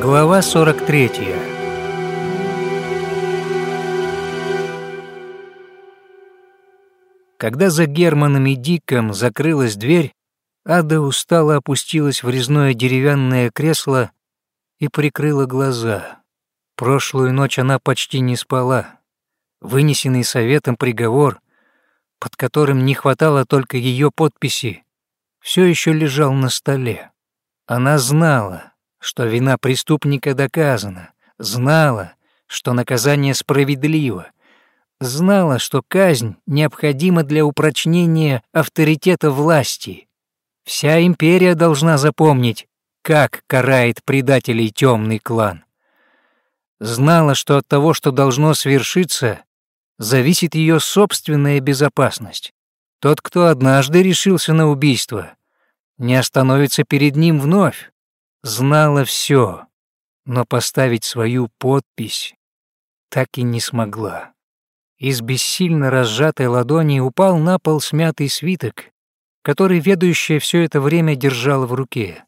Глава 43 Когда за Германом и Диком закрылась дверь, Ада устало опустилась в резное деревянное кресло и прикрыла глаза. Прошлую ночь она почти не спала. Вынесенный советом приговор, под которым не хватало только ее подписи, все еще лежал на столе. Она знала, что вина преступника доказана, знала, что наказание справедливо, знала, что казнь необходима для упрочнения авторитета власти. Вся империя должна запомнить, как карает предателей темный клан. Знала, что от того, что должно свершиться, зависит ее собственная безопасность. Тот, кто однажды решился на убийство, не остановится перед ним вновь. Знала все, но поставить свою подпись так и не смогла. Из бессильно разжатой ладони упал на пол смятый свиток, который ведущая все это время держала в руке.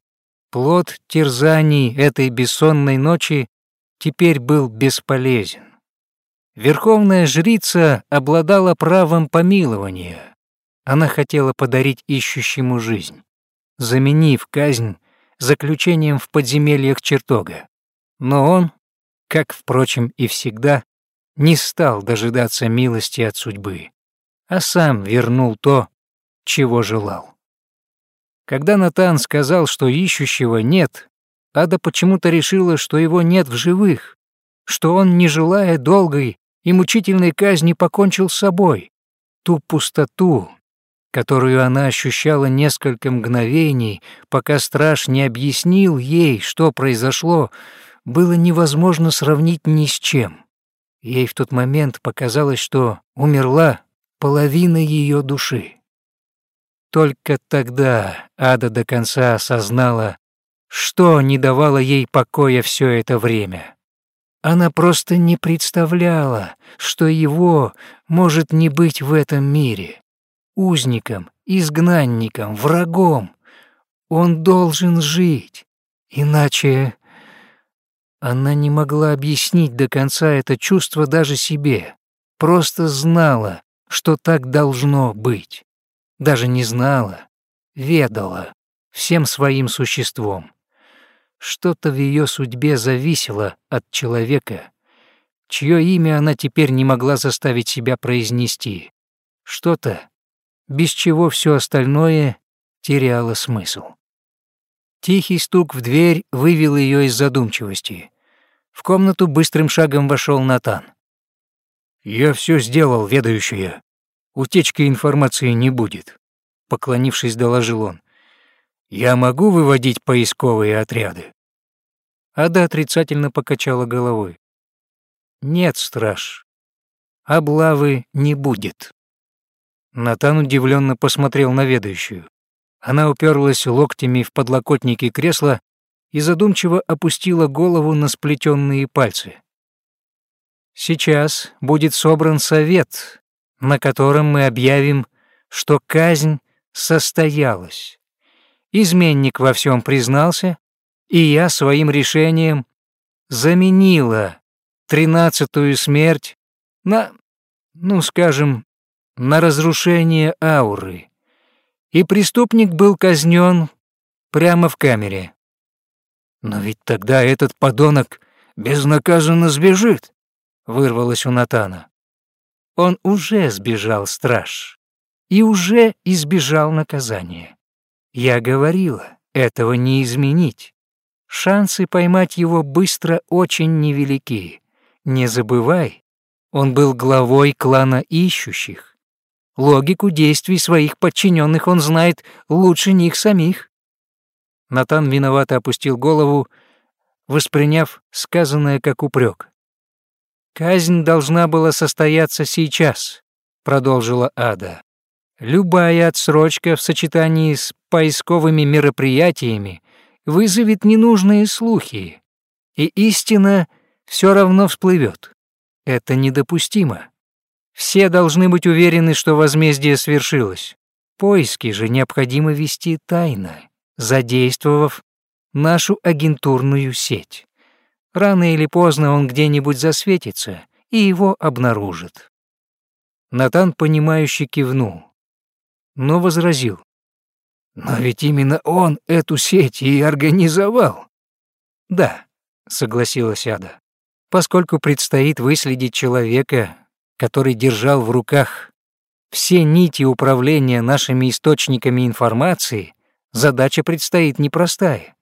Плод терзаний этой бессонной ночи теперь был бесполезен. Верховная жрица обладала правом помилования. Она хотела подарить ищущему жизнь, заменив казнь заключением в подземельях чертога. Но он, как, впрочем, и всегда, не стал дожидаться милости от судьбы, а сам вернул то, чего желал. Когда Натан сказал, что ищущего нет, Ада почему-то решила, что его нет в живых, что он, не желая долгой и мучительной казни, покончил с собой. Ту пустоту, которую она ощущала несколько мгновений, пока страж не объяснил ей, что произошло, было невозможно сравнить ни с чем. Ей в тот момент показалось, что умерла половина ее души. Только тогда Ада до конца осознала, что не давало ей покоя все это время. Она просто не представляла, что его может не быть в этом мире. Узником, изгнанником, врагом. Он должен жить, иначе... Она не могла объяснить до конца это чувство даже себе, просто знала, что так должно быть даже не знала, ведала всем своим существом. Что-то в ее судьбе зависело от человека, чье имя она теперь не могла заставить себя произнести. Что-то, без чего все остальное теряло смысл. Тихий стук в дверь вывел ее из задумчивости. В комнату быстрым шагом вошел Натан. «Я все сделал, ведающая», утечки информации не будет», — поклонившись, доложил он. «Я могу выводить поисковые отряды?» Ада отрицательно покачала головой. «Нет, страж, облавы не будет». Натан удивленно посмотрел на ведущую. Она уперлась локтями в подлокотники кресла и задумчиво опустила голову на сплетенные пальцы. «Сейчас будет собран совет, на котором мы объявим, что казнь состоялась. Изменник во всем признался, и я своим решением заменила тринадцатую смерть на, ну скажем, на разрушение ауры. И преступник был казнен прямо в камере. Но ведь тогда этот подонок безнаказанно сбежит, вырвалось у Натана. Он уже сбежал, страж, и уже избежал наказания. Я говорила, этого не изменить. Шансы поймать его быстро очень невелики. Не забывай, он был главой клана ищущих. Логику действий своих подчиненных он знает лучше них самих. Натан виновато опустил голову, восприняв сказанное как упрек. «Казнь должна была состояться сейчас», — продолжила Ада. «Любая отсрочка в сочетании с поисковыми мероприятиями вызовет ненужные слухи, и истина все равно всплывет. Это недопустимо. Все должны быть уверены, что возмездие свершилось. Поиски же необходимо вести тайно, задействовав нашу агентурную сеть. Рано или поздно он где-нибудь засветится, и его обнаружат. Натан, понимающе кивнул, но возразил. «Но ведь именно он эту сеть и организовал». «Да», — согласилась Ада, «поскольку предстоит выследить человека, который держал в руках все нити управления нашими источниками информации, задача предстоит непростая.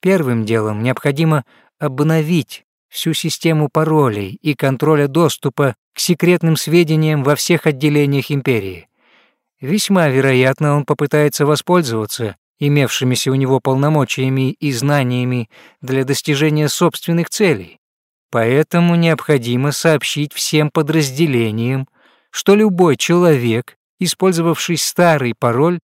Первым делом необходимо обновить всю систему паролей и контроля доступа к секретным сведениям во всех отделениях империи. Весьма вероятно, он попытается воспользоваться имевшимися у него полномочиями и знаниями для достижения собственных целей. Поэтому необходимо сообщить всем подразделениям, что любой человек, использовавший старый пароль,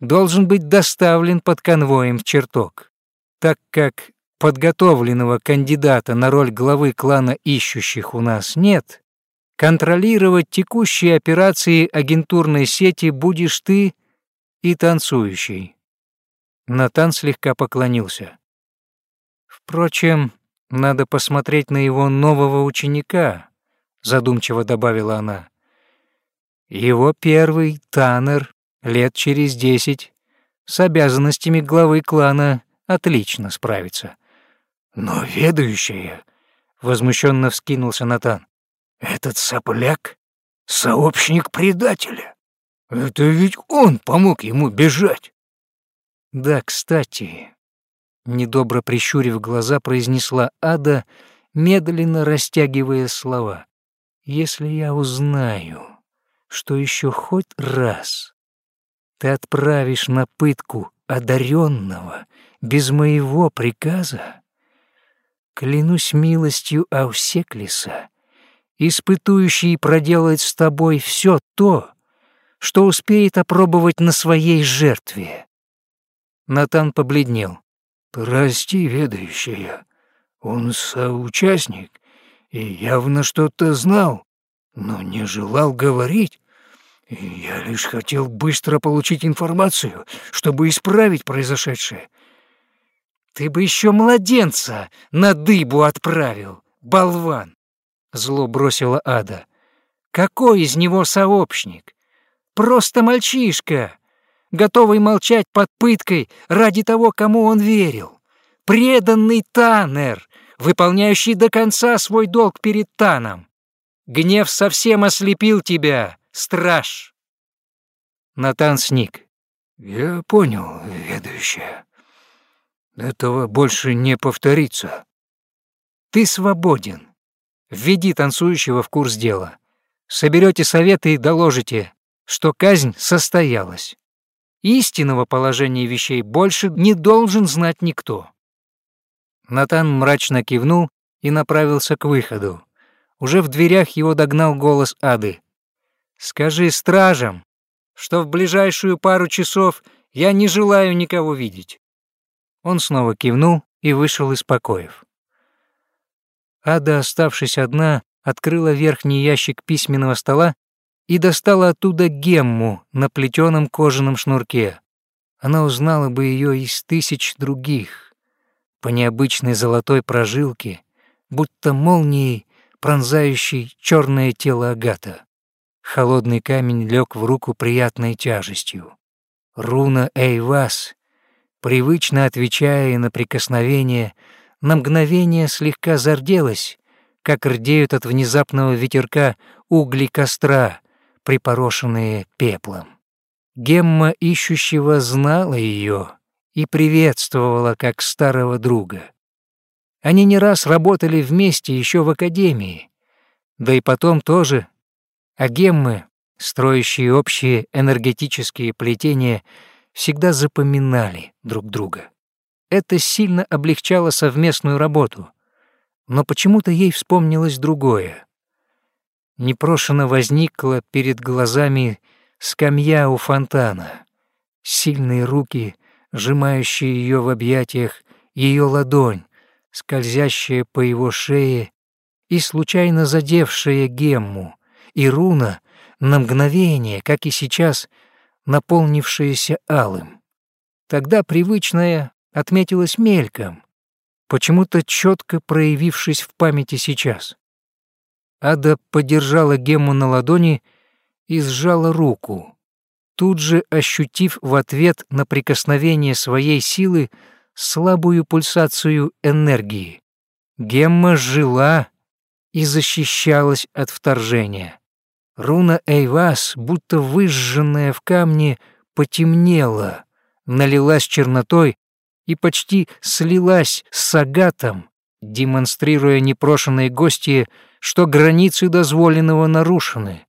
должен быть доставлен под конвоем в чертог, так как подготовленного кандидата на роль главы клана ищущих у нас нет, контролировать текущие операции агентурной сети будешь ты и танцующий. Натан слегка поклонился. Впрочем, надо посмотреть на его нового ученика, задумчиво добавила она. Его первый, Таннер, лет через десять, с обязанностями главы клана отлично справится. «Но ведающая...» — возмущенно вскинулся Натан. «Этот сопляк — сообщник предателя. Это ведь он помог ему бежать». «Да, кстати...» — недобро прищурив глаза, произнесла Ада, медленно растягивая слова. «Если я узнаю, что еще хоть раз ты отправишь на пытку одаренного без моего приказа, Клянусь милостью Аусеклиса, испытующий проделает с тобой все то, что успеет опробовать на своей жертве. Натан побледнел. «Прости, ведающая, он соучастник и явно что-то знал, но не желал говорить. я лишь хотел быстро получить информацию, чтобы исправить произошедшее. Ты бы еще младенца на дыбу отправил, болван! Зло бросила Ада. Какой из него сообщник? Просто мальчишка, готовый молчать под пыткой ради того, кому он верил. Преданный Танер, выполняющий до конца свой долг перед Таном. Гнев совсем ослепил тебя, страж. Натан сник. «Я понял, ведущая. Этого больше не повторится. Ты свободен. Введи танцующего в курс дела. Соберете советы и доложите, что казнь состоялась. Истинного положения вещей больше не должен знать никто. Натан мрачно кивнул и направился к выходу. Уже в дверях его догнал голос Ады. «Скажи стражам, что в ближайшую пару часов я не желаю никого видеть. Он снова кивнул и вышел из покоев. Ада, оставшись одна, открыла верхний ящик письменного стола и достала оттуда гемму на плетеном кожаном шнурке. Она узнала бы ее из тысяч других, по необычной золотой прожилке, будто молнией, пронзающей черное тело Агата. Холодный камень лег в руку приятной тяжестью. Руна Эйвас привычно отвечая на прикосновение, на мгновение слегка зарделась, как рдеют от внезапного ветерка угли костра, припорошенные пеплом. Гемма ищущего знала ее и приветствовала как старого друга. Они не раз работали вместе еще в академии, да и потом тоже, а геммы, строящие общие энергетические плетения, всегда запоминали друг друга. Это сильно облегчало совместную работу, но почему-то ей вспомнилось другое. Непрошено возникла перед глазами скамья у фонтана, сильные руки, сжимающие ее в объятиях, ее ладонь, скользящая по его шее и случайно задевшая гемму, и руна на мгновение, как и сейчас, — наполнившееся алым. Тогда привычное отметилось мельком. почему-то четко проявившись в памяти сейчас. Ада подержала Гему на ладони и сжала руку, тут же ощутив в ответ на прикосновение своей силы слабую пульсацию энергии. Гемма жила и защищалась от вторжения. Руна Эйвас, будто выжженная в камне, потемнела, налилась чернотой и почти слилась с агатом, демонстрируя непрошенные гости, что границы дозволенного нарушены.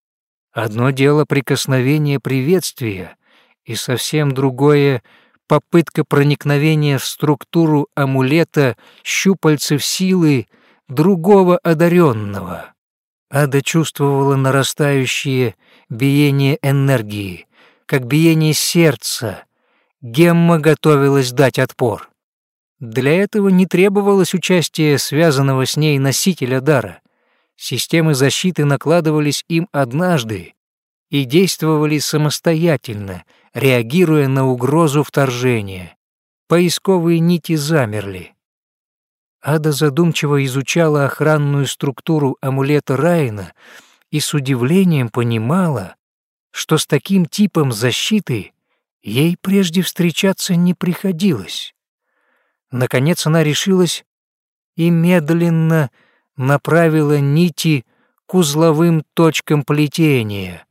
Одно дело прикосновение приветствия, и совсем другое — попытка проникновения в структуру амулета щупальцев силы другого одаренного. Ада чувствовала нарастающее биение энергии, как биение сердца. Гемма готовилась дать отпор. Для этого не требовалось участие связанного с ней носителя дара. Системы защиты накладывались им однажды и действовали самостоятельно, реагируя на угрозу вторжения. Поисковые нити замерли. Ада задумчиво изучала охранную структуру амулета Райна и с удивлением понимала, что с таким типом защиты ей прежде встречаться не приходилось. Наконец она решилась и медленно направила нити к узловым точкам плетения,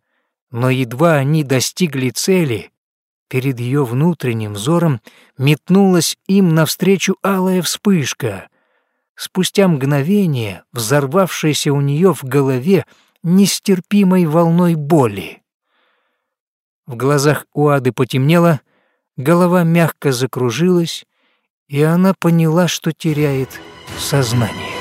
но едва они достигли цели, перед ее внутренним взором метнулась им навстречу алая вспышка. Спустя мгновение, взорвавшаяся у нее в голове нестерпимой волной боли. В глазах у Ады потемнело, голова мягко закружилась, и она поняла, что теряет сознание.